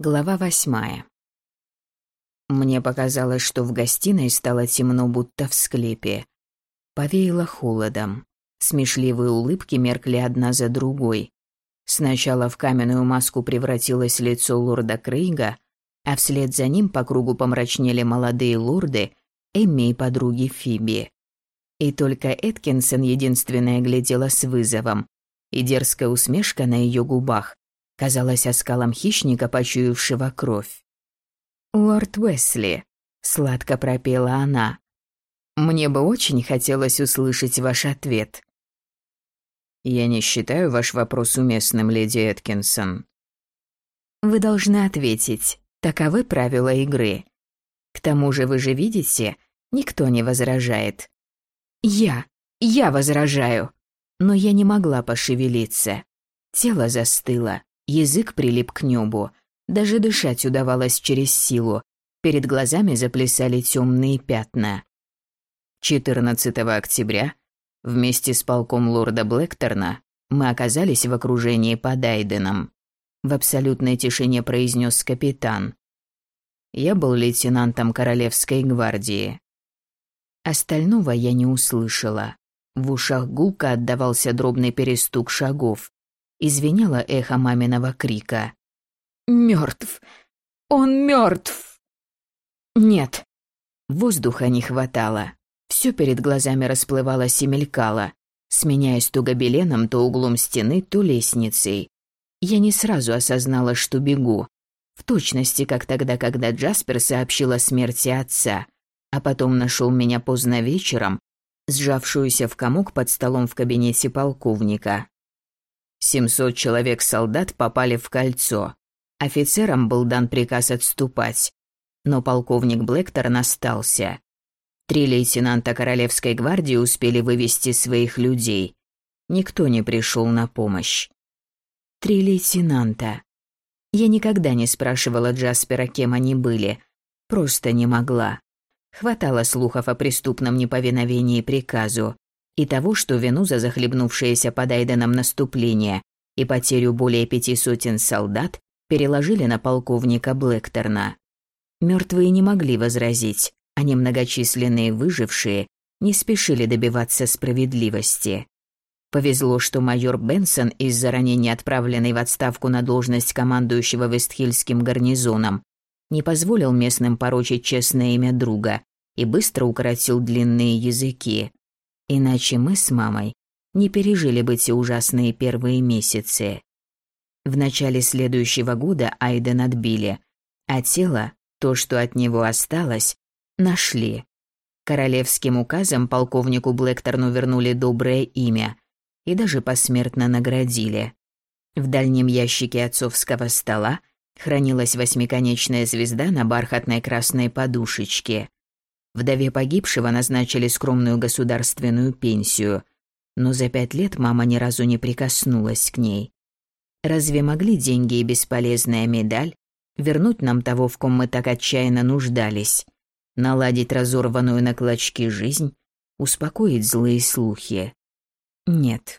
Глава восьмая. Мне показалось, что в гостиной стало темно, будто в склепе. Повеяло холодом. Смешливые улыбки меркли одна за другой. Сначала в каменную маску превратилось лицо лорда Крейга, а вслед за ним по кругу помрачнели молодые лорды, Эмми и подруги Фиби. И только Эткинсон единственная глядела с вызовом, и дерзкая усмешка на ее губах казалась оскалом хищника, почуявшего кровь. «Лорд Уэсли», — сладко пропела она, — «мне бы очень хотелось услышать ваш ответ». «Я не считаю ваш вопрос уместным, леди Эткинсон». «Вы должны ответить. Таковы правила игры. К тому же вы же видите, никто не возражает. Я, я возражаю. Но я не могла пошевелиться. Тело застыло. Язык прилип к небу, даже дышать удавалось через силу. Перед глазами заплясали темные пятна. 14 октября вместе с полком лорда Блэкторна мы оказались в окружении под Айденом. В абсолютной тишине произнес капитан. Я был лейтенантом Королевской гвардии. Остального я не услышала. В ушах гулко отдавался дробный перестук шагов извиняло эхо маминого крика. «Мертв! Он мертв!» «Нет!» Воздуха не хватало. Все перед глазами расплывалось и мелькало, сменяясь то гобеленом, то углом стены, то лестницей. Я не сразу осознала, что бегу. В точности, как тогда, когда Джаспер сообщил о смерти отца, а потом нашел меня поздно вечером, сжавшуюся в комок под столом в кабинете полковника. Семьсот человек-солдат попали в кольцо. Офицерам был дан приказ отступать. Но полковник Блэктор остался. Три лейтенанта Королевской гвардии успели вывести своих людей. Никто не пришел на помощь. Три лейтенанта. Я никогда не спрашивала Джаспера, кем они были. Просто не могла. Хватало слухов о преступном неповиновении приказу и того, что вину за захлебнувшееся под Айденом наступление и потерю более пяти сотен солдат переложили на полковника Блэкторна. Мертвые не могли возразить, а немногочисленные выжившие не спешили добиваться справедливости. Повезло, что майор Бенсон из-за ранения, отправленный в отставку на должность командующего Вестхильским гарнизоном, не позволил местным порочить честное имя друга и быстро укоротил длинные языки. Иначе мы с мамой не пережили бы те ужасные первые месяцы. В начале следующего года Айден отбили, а тело, то, что от него осталось, нашли. Королевским указом полковнику Блэкторну вернули доброе имя и даже посмертно наградили. В дальнем ящике отцовского стола хранилась восьмиконечная звезда на бархатной красной подушечке. Вдове погибшего назначили скромную государственную пенсию, но за пять лет мама ни разу не прикоснулась к ней. Разве могли деньги и бесполезная медаль вернуть нам того, в ком мы так отчаянно нуждались, наладить разорванную на клочки жизнь, успокоить злые слухи? Нет.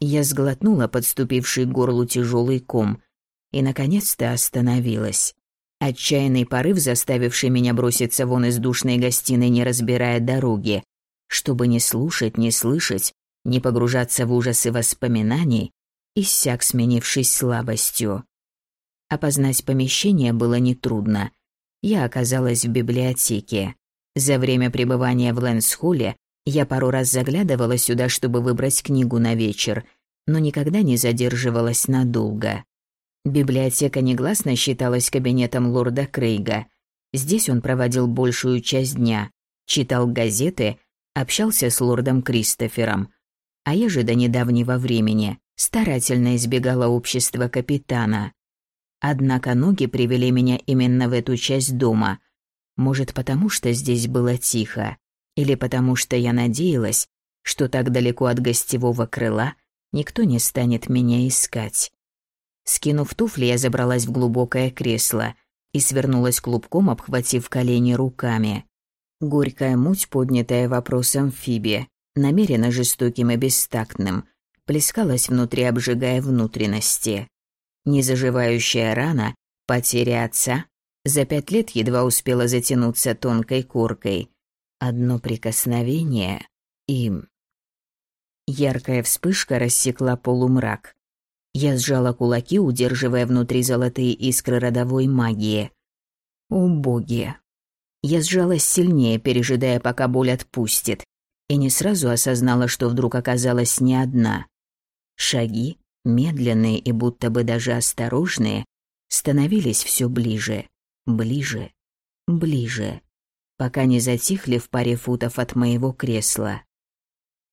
Я сглотнула подступивший к горлу тяжелый ком и, наконец-то, остановилась. Отчаянный порыв, заставивший меня броситься вон из душной гостиной, не разбирая дороги, чтобы не слушать, не слышать, не погружаться в ужасы воспоминаний, иссяк, сменившись слабостью. Опознать помещение было нетрудно. Я оказалась в библиотеке. За время пребывания в Лэнсхолле я пару раз заглядывала сюда, чтобы выбрать книгу на вечер, но никогда не задерживалась надолго. Библиотека негласно считалась кабинетом лорда Крейга. Здесь он проводил большую часть дня, читал газеты, общался с лордом Кристофером. А я же до недавнего времени старательно избегала общества капитана. Однако ноги привели меня именно в эту часть дома. Может, потому что здесь было тихо, или потому что я надеялась, что так далеко от гостевого крыла никто не станет меня искать. Скинув туфли, я забралась в глубокое кресло и свернулась клубком, обхватив колени руками. Горькая муть, поднятая вопросом Фиби, намеренно жестоким и бестактным, плескалась внутри, обжигая внутренности. Незаживающая рана Потеря отца за пять лет едва успела затянуться тонкой коркой. Одно прикосновение и... Яркая вспышка рассекла полумрак. Я сжала кулаки, удерживая внутри золотые искры родовой магии. О! Я сжалась сильнее, пережидая, пока боль отпустит, и не сразу осознала, что вдруг оказалась не одна. Шаги, медленные и будто бы даже осторожные, становились все ближе, ближе, ближе, пока не затихли в паре футов от моего кресла.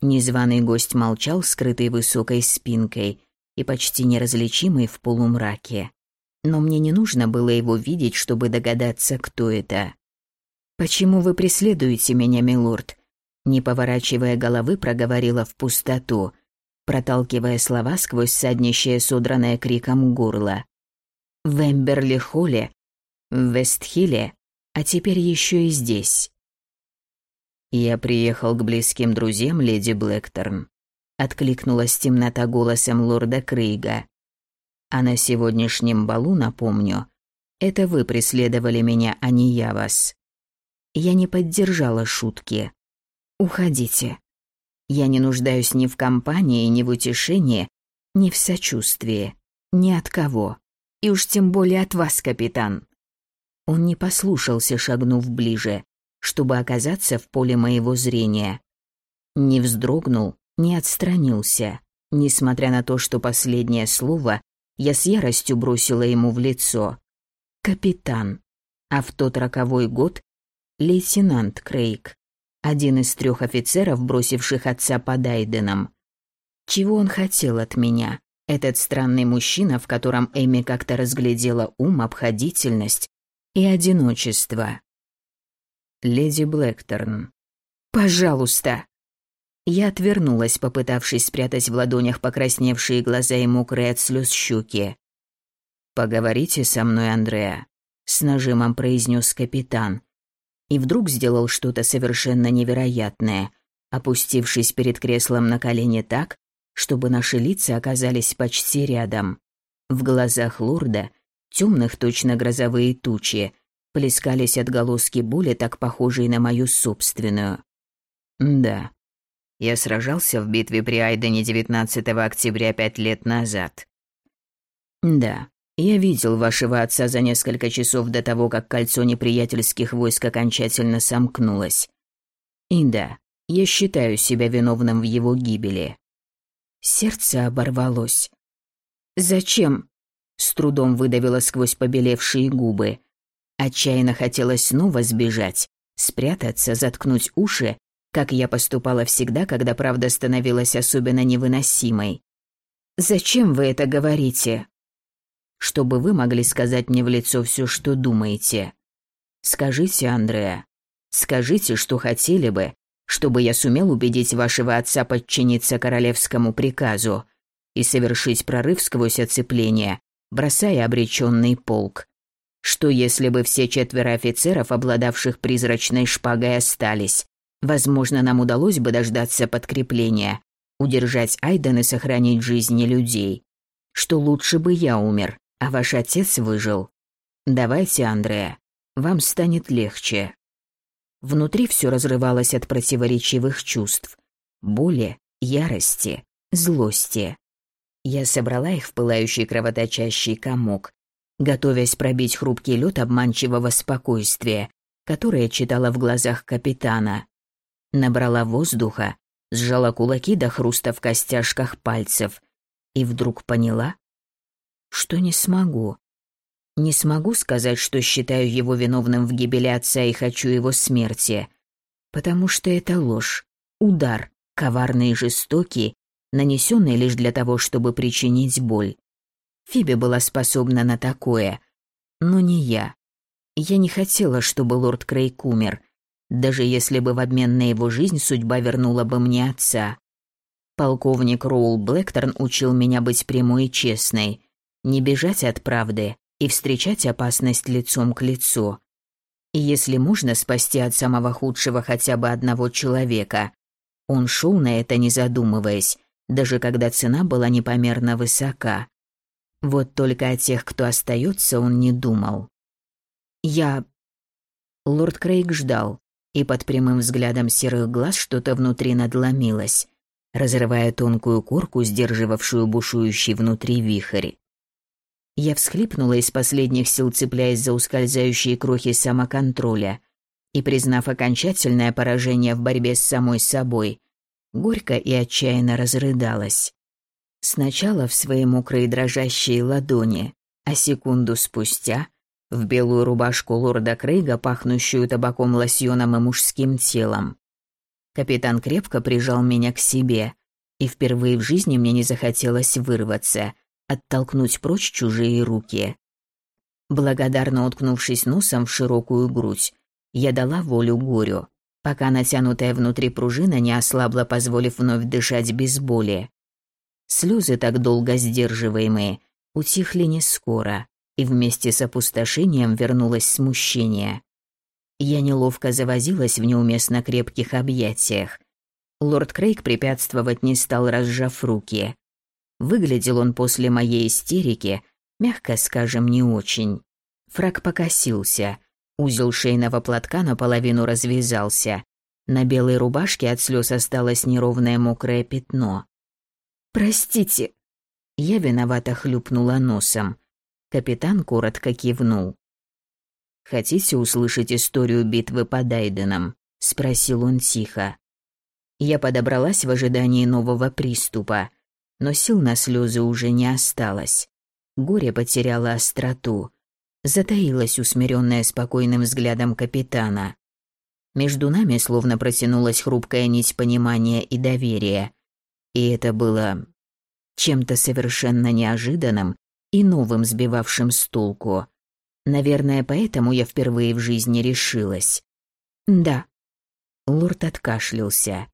Незваный гость молчал, скрытый высокой спинкой и почти неразличимый в полумраке. Но мне не нужно было его видеть, чтобы догадаться, кто это. «Почему вы преследуете меня, милорд?» Не поворачивая головы, проговорила в пустоту, проталкивая слова сквозь саднищее, содранное криком горло. «В Эмберли-Холле, в Вестхилле, а теперь еще и здесь». «Я приехал к близким друзьям, леди Блэкторн», — откликнулась темнота голосом лорда Крейга. «А на сегодняшнем балу, напомню, это вы преследовали меня, а не я вас». Я не поддержала шутки. «Уходите. Я не нуждаюсь ни в компании, ни в утешении, ни в сочувствии. Ни от кого. И уж тем более от вас, капитан». Он не послушался, шагнув ближе, чтобы оказаться в поле моего зрения. Не вздрогнул, не отстранился, несмотря на то, что последнее слово я с яростью бросила ему в лицо. «Капитан». А в тот роковой год лейтенант Крейг, один из трех офицеров, бросивших отца под Айденом. Чего он хотел от меня? Этот странный мужчина, в котором Эми как-то разглядела ум, обходительность и одиночество. «Леди Блэкторн». «Пожалуйста!» Я отвернулась, попытавшись спрятать в ладонях покрасневшие глаза и мокрые от слез щеки. «Поговорите со мной, Андреа», — с нажимом произнес капитан. И вдруг сделал что-то совершенно невероятное, опустившись перед креслом на колени так, чтобы наши лица оказались почти рядом. В глазах лорда, темных точно грозовые тучи, плескались отголоски боли, так похожие на мою собственную. Да, я сражался в битве при Айдене 19 октября пять лет назад. Да, я видел вашего отца за несколько часов до того, как кольцо неприятельских войск окончательно сомкнулось. И да, я считаю себя виновным в его гибели. Сердце оборвалось. «Зачем?» — с трудом выдавила сквозь побелевшие губы. Отчаянно хотелось снова сбежать, спрятаться, заткнуть уши, как я поступала всегда, когда правда становилась особенно невыносимой. «Зачем вы это говорите?» «Чтобы вы могли сказать мне в лицо все, что думаете. Скажите, Андреа, скажите, что хотели бы, чтобы я сумел убедить вашего отца подчиниться королевскому приказу и совершить прорыв сквозь оцепление, бросая обреченный полк. Что если бы все четверо офицеров, обладавших призрачной шпагой, остались? Возможно, нам удалось бы дождаться подкрепления, удержать Айден и сохранить жизни людей. Что лучше бы я умер, а ваш отец выжил. Давайте, Андреа, вам станет легче. Внутри все разрывалось от противоречивых чувств. Боли, ярости, злости. Я собрала их в пылающий кровоточащий комок, готовясь пробить хрупкий лед обманчивого спокойствия, которое читала в глазах капитана. Набрала воздуха, сжала кулаки до хруста в костяшках пальцев и вдруг поняла, что не смогу. Не смогу сказать, что считаю его виновным в гибели отца и хочу его смерти, потому что это ложь, удар, коварный и жестокий, нанесенный лишь для того, чтобы причинить боль. Фиби была способна на такое, но не я. Я не хотела, чтобы лорд Крейг умер, даже если бы в обмен на его жизнь судьба вернула бы мне отца. Полковник Роул Блэкторн учил меня быть прямой и честной, не бежать от правды и встречать опасность лицом к лицу. И если можно спасти от самого худшего хотя бы одного человека, он шел на это не задумываясь, даже когда цена была непомерно высока. Вот только о тех, кто остается, он не думал. «Я...» Лорд Крейг ждал, и под прямым взглядом серых глаз что-то внутри надломилось, разрывая тонкую корку, сдерживавшую бушующий внутри вихрь. Я всхлипнула из последних сил, цепляясь за ускользающие крохи самоконтроля, и, признав окончательное поражение в борьбе с самой собой, горько и отчаянно разрыдалась. Сначала в свои мокрые дрожащие ладони, а секунду спустя в белую рубашку лорда Крейга, пахнущую табаком, лосьоном и мужским телом. Капитан крепко прижал меня к себе, и впервые в жизни мне не захотелось вырваться, оттолкнуть прочь чужие руки. Благодарно уткнувшись носом в широкую грудь, я дала волю горю, пока натянутая внутри пружина не ослабла, позволив вновь дышать без боли. Слезы, так долго сдерживаемые, утихли не скоро, и вместе с опустошением вернулось смущение. Я неловко завозилась в неуместно крепких объятиях. Лорд Крейг препятствовать не стал, разжав руки. Выглядел он после моей истерики, мягко скажем, не очень. Фрак покосился, узел шейного платка наполовину развязался. На белой рубашке от слез осталось неровное мокрое пятно. «Простите». Я виновато хлюпнула носом. Капитан коротко кивнул. «Хотите услышать историю битвы под Айденом?» – спросил он тихо. Я подобралась в ожидании нового приступа, но сил на слезы уже не осталось. Горе потеряло остроту. Затаилась усмиренная спокойным взглядом капитана. Между нами словно протянулась хрупкая нить понимания и доверия. И это было чем-то совершенно неожиданным и новым сбивавшим с толку. Наверное, поэтому я впервые в жизни решилась. Да. Лорд откашлялся.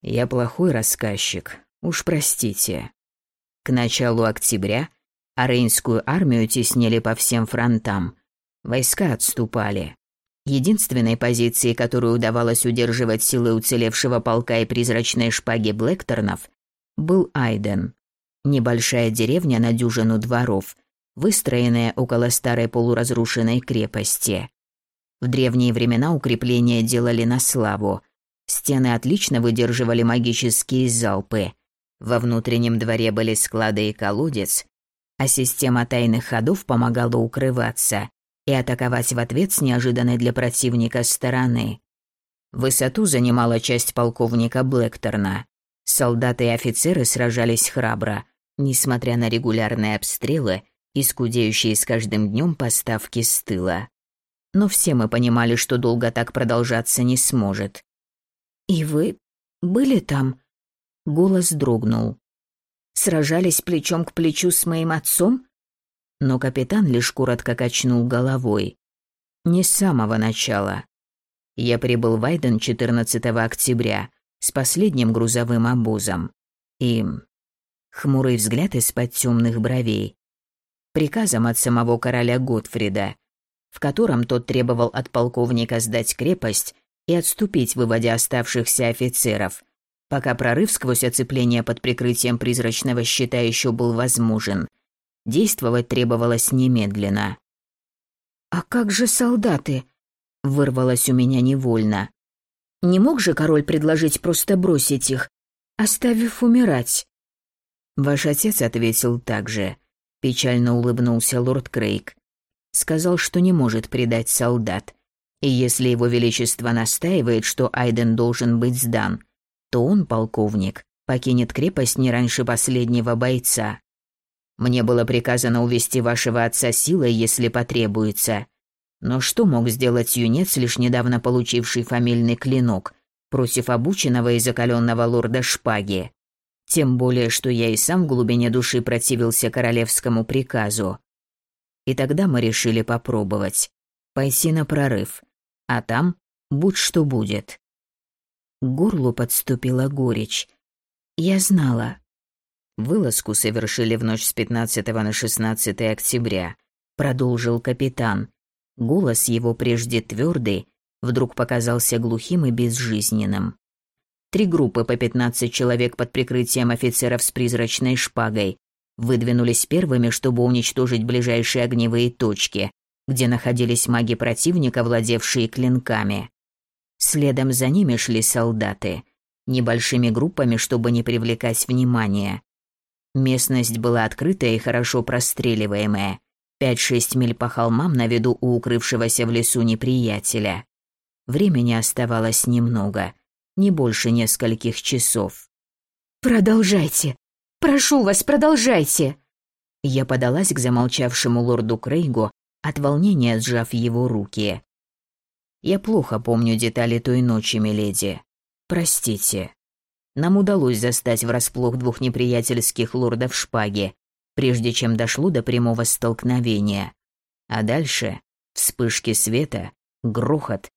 Я плохой рассказчик, уж простите. К началу октября Арейнскую армию теснили по всем фронтам. Войска отступали. Единственной позицией, которую удавалось удерживать силы уцелевшего полка и призрачной шпаги Блэкторнов, был Айден. Небольшая деревня на дюжину дворов, выстроенная около старой полуразрушенной крепости. В древние времена укрепления делали на славу. Стены отлично выдерживали магические залпы. Во внутреннем дворе были склады и колодец, а система тайных ходов помогала укрываться и атаковать в ответ с неожиданной для противника стороны. Высоту занимала часть полковника Блэкторна. Солдаты и офицеры сражались храбро, несмотря на регулярные обстрелы и скудеющие с каждым днем поставки с тыла. Но все мы понимали, что долго так продолжаться не сможет. «И вы были там?» Голос дрогнул. «Сражались плечом к плечу с моим отцом?» Но капитан лишь коротко качнул головой. «Не с самого начала. Я прибыл в Айден 14 октября с последним грузовым обозом. И хмурый взгляд из-под темных бровей. Приказом от самого короля Готфрида, в котором тот требовал от полковника сдать крепость и отступить, выводя оставшихся офицеров, пока прорыв сквозь оцепление под прикрытием призрачного щита еще был возможен. Действовать требовалось немедленно. «А как же солдаты?» – вырвалось у меня невольно. «Не мог же король предложить просто бросить их, оставив умирать?» Ваш отец ответил так же. Печально улыбнулся лорд Крейг. Сказал, что не может предать солдат. И если его величество настаивает, что Айден должен быть сдан, то он, полковник, покинет крепость не раньше последнего бойца. Мне было приказано увести вашего отца силой, если потребуется. Но что мог сделать юнец, лишь недавно получивший фамильный клинок, против обученного и закаленного лорда Шпаги? Тем более, что я и сам в глубине души противился королевскому приказу. И тогда мы решили попробовать. Пойти на прорыв. А там будь что будет. К горлу подступила горечь. Я знала. Вылазку совершили в ночь с 15 на 16 октября. Продолжил капитан. Голос его прежде твердый, вдруг показался глухим и безжизненным. Три группы по 15 человек под прикрытием офицеров с призрачной шпагой выдвинулись первыми, чтобы уничтожить ближайшие огневые точки, где находились маги противника, владевшие клинками. Следом за ними шли солдаты, небольшими группами, чтобы не привлекать внимания. Местность была открытая и хорошо простреливаемая. Пять-шесть миль по холмам на виду у укрывшегося в лесу неприятеля. Времени оставалось немного, не больше нескольких часов. «Продолжайте! Прошу вас, продолжайте!» Я подалась к замолчавшему лорду Крейгу, от волнения сжав его руки. Я плохо помню детали той ночи, миледи. Простите. Нам удалось застать врасплох двух неприятельских лордов шпаги, прежде чем дошло до прямого столкновения. А дальше вспышки света, грохот,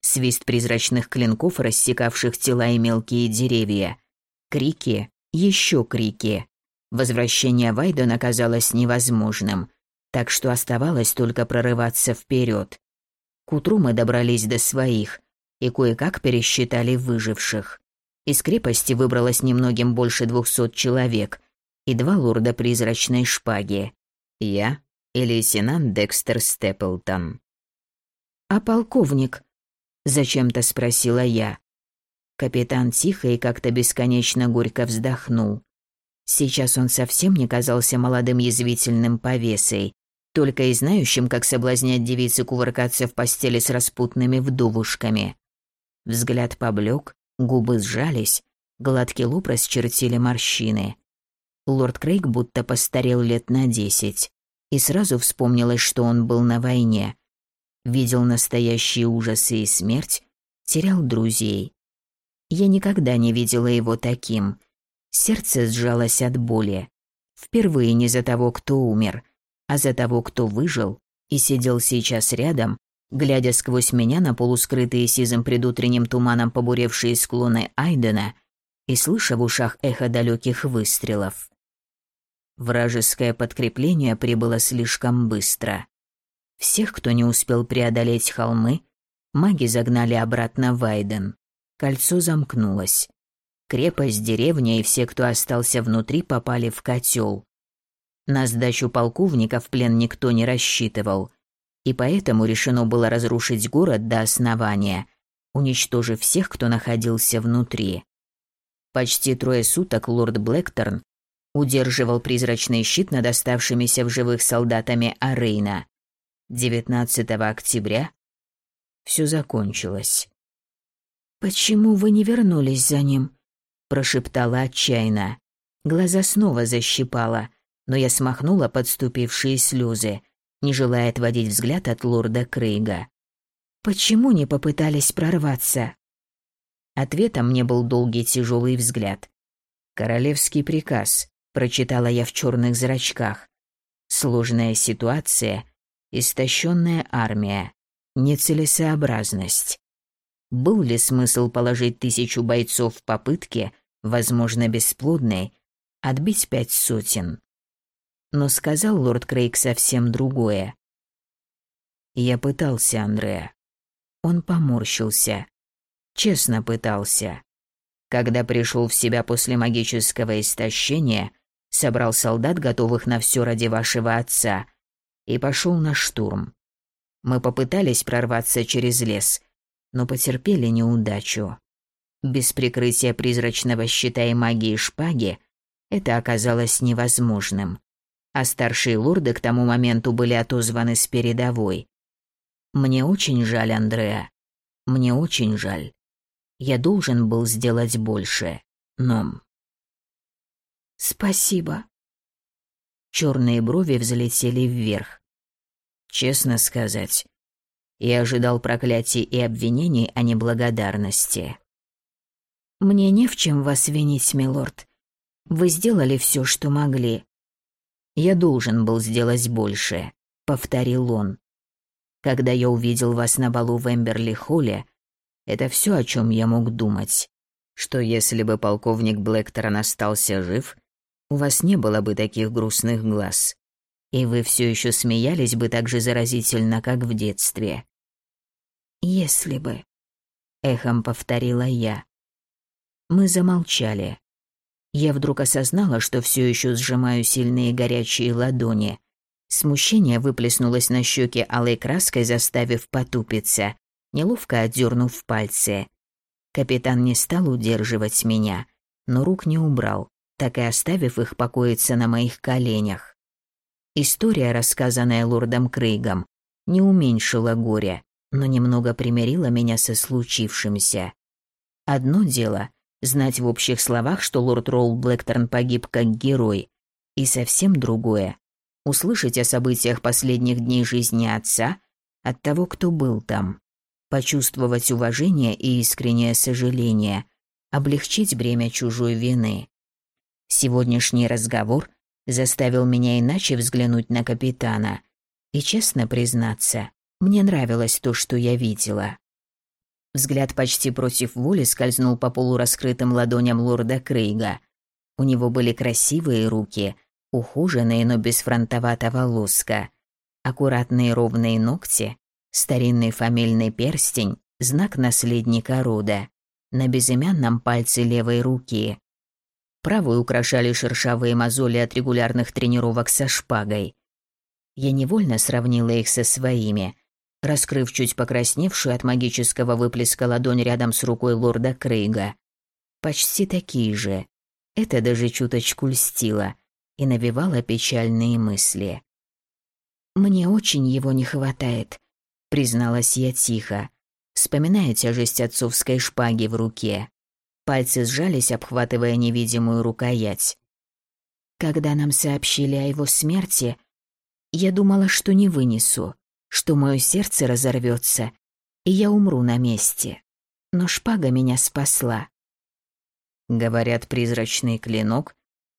свист призрачных клинков, рассекавших тела и мелкие деревья, крики, еще крики. Возвращение Вайдена казалось невозможным, так что оставалось только прорываться вперед. К утру мы добрались до своих и кое-как пересчитали выживших. Из крепости выбралось немногим больше двухсот человек и два лорда призрачной шпаги. Я и лейтенант Декстер Степлтон. «А полковник?» – зачем-то спросила я. Капитан тихо и как-то бесконечно горько вздохнул. Сейчас он совсем не казался молодым язвительным повесой, только и знающим, как соблазнять девицы кувыркаться в постели с распутными вдовушками. Взгляд поблек, губы сжались, гладкий лоб расчертили морщины. Лорд Крейг будто постарел лет на десять, и сразу вспомнилось, что он был на войне. Видел настоящие ужасы и смерть, терял друзей. Я никогда не видела его таким. Сердце сжалось от боли. Впервые не за того, кто умер, а за того, кто выжил и сидел сейчас рядом, глядя сквозь меня на полускрытые сизым предутренним туманом побуревшие склоны Айдена и слыша в ушах эхо далеких выстрелов. Вражеское подкрепление прибыло слишком быстро. Всех, кто не успел преодолеть холмы, маги загнали обратно в Айден. Кольцо замкнулось. Крепость, деревня и все, кто остался внутри, попали в котел. На сдачу полковника в плен никто не рассчитывал, и поэтому решено было разрушить город до основания, уничтожив всех, кто находился внутри. Почти трое суток лорд Блэкторн удерживал призрачный щит над оставшимися в живых солдатами Арейна. 19 октября все закончилось. «Почему вы не вернулись за ним?» – прошептала отчаянно. Глаза снова защипала – но я смахнула подступившие слезы, не желая отводить взгляд от лорда Крейга. «Почему не попытались прорваться?» Ответом мне был долгий тяжелый взгляд. «Королевский приказ», — прочитала я в черных зрачках. «Сложная ситуация, истощенная армия, нецелесообразность. Был ли смысл положить тысячу бойцов в попытке, возможно, бесплодной, отбить пять сотен? но сказал лорд Крейг совсем другое. Я пытался, Андреа. Он поморщился. Честно пытался. Когда пришел в себя после магического истощения, собрал солдат, готовых на все ради вашего отца, и пошел на штурм. Мы попытались прорваться через лес, но потерпели неудачу. Без прикрытия призрачного щита и магии шпаги это оказалось невозможным а старшие лорды к тому моменту были отозваны с передовой. Мне очень жаль, Андреа. Мне очень жаль. Я должен был сделать больше, но... Спасибо. Черные брови взлетели вверх. Честно сказать, я ожидал проклятий и обвинений, а не благодарности. Мне не в чем вас винить, милорд. Вы сделали все, что могли. Я должен был сделать больше, повторил он. Когда я увидел вас на балу в Эмберли-холле, это все, о чем я мог думать. Что если бы полковник Блэкторн остался жив, у вас не было бы таких грустных глаз, и вы все еще смеялись бы так же заразительно, как в детстве. Если бы, эхом повторила я. Мы замолчали. Я вдруг осознала, что все еще сжимаю сильные горячие ладони. Смущение выплеснулось на щеки алой краской, заставив потупиться, неловко отдернув пальцы. Капитан не стал удерживать меня, но рук не убрал, так и оставив их покоиться на моих коленях. История, рассказанная лордом Крейгом, не уменьшила горя, но немного примирила меня со случившимся. Одно дело — знать в общих словах, что лорд Роул Блэкторн погиб как герой, и совсем другое — услышать о событиях последних дней жизни отца от того, кто был там, почувствовать уважение и искреннее сожаление, облегчить бремя чужой вины. Сегодняшний разговор заставил меня иначе взглянуть на капитана, и, честно признаться, мне нравилось то, что я видела. Взгляд почти против воли скользнул по полураскрытым ладоням лорда Крейга. У него были красивые руки, ухоженные, но без фронтоватого лоска, аккуратные ровные ногти, старинный фамильный перстень, знак наследника рода, на безымянном пальце левой руки. Правую украшали шершавые мозоли от регулярных тренировок со шпагой. Я невольно сравнила их со своими, раскрыв чуть покрасневшую от магического выплеска ладонь рядом с рукой лорда Крейга. Почти такие же. Это даже чуточку льстило и навевало печальные мысли. «Мне очень его не хватает», — призналась я тихо, вспоминая тяжесть отцовской шпаги в руке. Пальцы сжались, обхватывая невидимую рукоять. Когда нам сообщили о его смерти, я думала, что не вынесу что мое сердце разорвется, и я умру на месте. Но шпага меня спасла. Говорят, призрачный клинок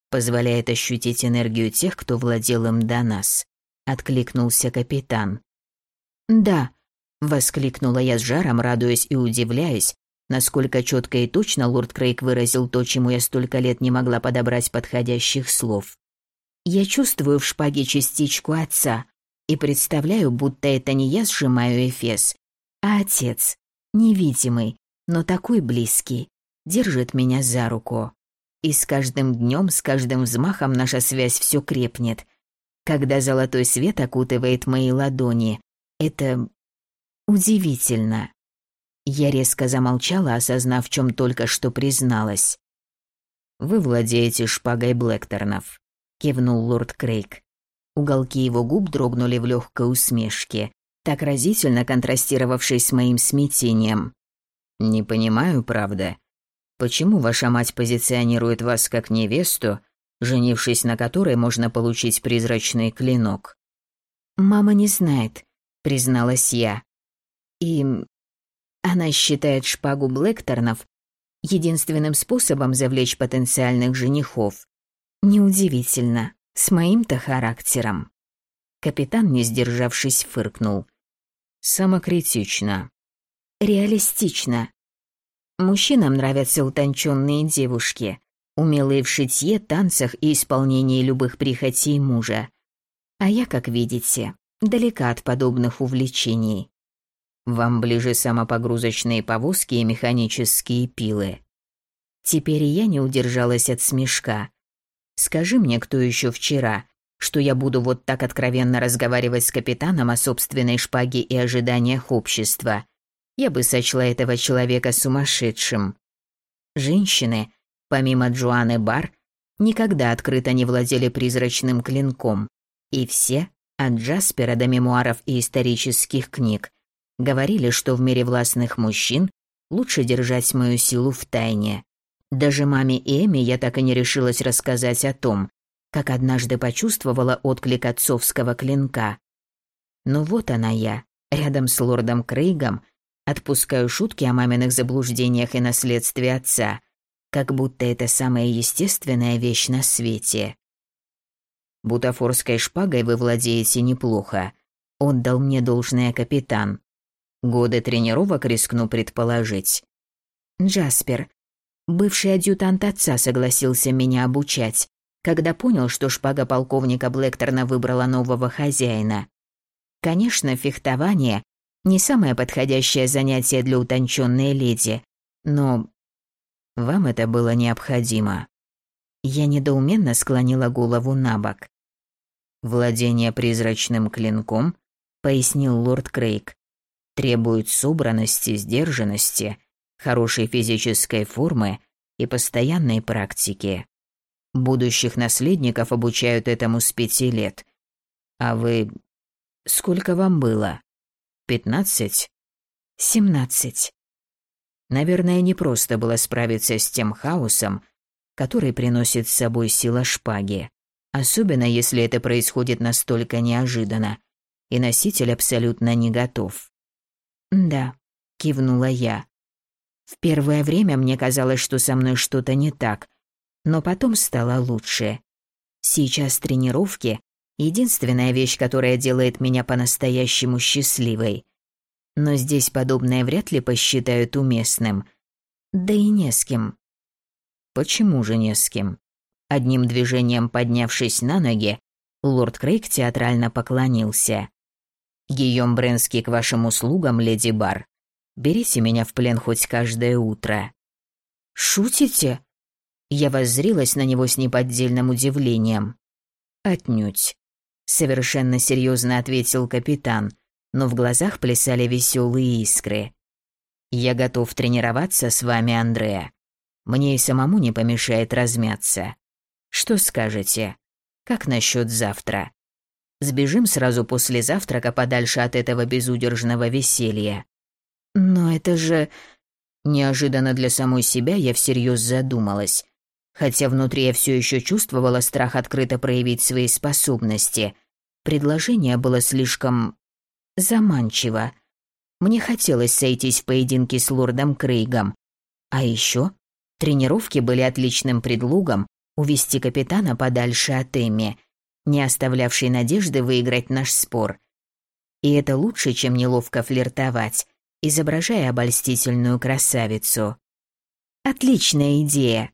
позволяет ощутить энергию тех, кто владел им до нас, откликнулся капитан. Да, воскликнула я с жаром, радуясь и удивляясь, насколько четко и точно лорд Крейг выразил то, чему я столько лет не могла подобрать подходящих слов. Я чувствую в шпаге частичку отца, и представляю, будто это не я сжимаю Эфес, а отец, невидимый, но такой близкий, держит меня за руку. И с каждым днем, с каждым взмахом наша связь все крепнет. Когда золотой свет окутывает мои ладони, это удивительно. Я резко замолчала, осознав, в чем только что призналась. «Вы владеете шпагой Блэкторнов», — кивнул лорд Крейг. Уголки его губ дрогнули в легкой усмешке, так разительно контрастировавшей с моим смятением. «Не понимаю, правда. Почему ваша мать позиционирует вас как невесту, женившись на которой можно получить призрачный клинок?» «Мама не знает», — призналась я. «И она считает шпагу Блэкторнов единственным способом завлечь потенциальных женихов. Неудивительно. С моим-то характером. Капитан, не сдержавшись, фыркнул. Самокритично. Реалистично. Мужчинам нравятся утонченные девушки, умелые в шитье, танцах и исполнении любых прихотей мужа. А я, как видите, далека от подобных увлечений. Вам ближе самопогрузочные повозки и механические пилы. Теперь я не удержалась от смешка. Скажи мне, кто еще вчера, что я буду вот так откровенно разговаривать с капитаном о собственной шпаге и ожиданиях общества. Я бы сочла этого человека сумасшедшим. Женщины, помимо Джоанны Бар, никогда открыто не владели призрачным клинком. И все, от Джаспера до мемуаров и исторических книг, говорили, что в мире властных мужчин лучше держать мою силу в тайне. Даже маме Эми я так и не решилась рассказать о том, как однажды почувствовала отклик отцовского клинка. Но вот она я, рядом с лордом Крейгом, отпускаю шутки о маминых заблуждениях и наследстве отца, как будто это самая естественная вещь на свете. Бутафорской шпагой вы владеете неплохо. Отдал мне должное капитан. Годы тренировок рискну предположить. Джаспер, Бывший адъютант отца согласился меня обучать, когда понял, что шпага полковника Блэкторна выбрала нового хозяина. Конечно, фехтование – не самое подходящее занятие для утонченной леди, но вам это было необходимо. Я недоуменно склонила голову на бок. «Владение призрачным клинком», — пояснил лорд Крейг, — «требует собранности, сдержанности, хорошей физической формы и постоянной практики. Будущих наследников обучают этому с пяти лет. А вы... Сколько вам было? Пятнадцать? Семнадцать. Наверное, не просто было справиться с тем хаосом, который приносит с собой сила шпаги, особенно если это происходит настолько неожиданно, и носитель абсолютно не готов. «Да», — кивнула я. В первое время мне казалось, что со мной что-то не так, но потом стало лучше. Сейчас тренировки — единственная вещь, которая делает меня по-настоящему счастливой. Но здесь подобное вряд ли посчитают уместным. Да и не с кем. Почему же не с кем? Одним движением поднявшись на ноги, лорд Крейг театрально поклонился. «Гийом Бренский к вашим услугам, леди Бар. Берите меня в плен хоть каждое утро». «Шутите?» Я воззрилась на него с неподдельным удивлением. «Отнюдь», — совершенно серьезно ответил капитан, но в глазах плясали веселые искры. «Я готов тренироваться с вами, Андреа. Мне и самому не помешает размяться. Что скажете? Как насчет завтра? Сбежим сразу после завтрака подальше от этого безудержного веселья. Но это же... Неожиданно для самой себя я всерьез задумалась. Хотя внутри я все еще чувствовала страх открыто проявить свои способности. Предложение было слишком... заманчиво. Мне хотелось сойтись в поединке с лордом Крейгом. А еще Тренировки были отличным предлогом увести капитана подальше от Эми, не оставлявшей надежды выиграть наш спор. И это лучше, чем неловко флиртовать, изображая обольстительную красавицу. «Отличная идея»,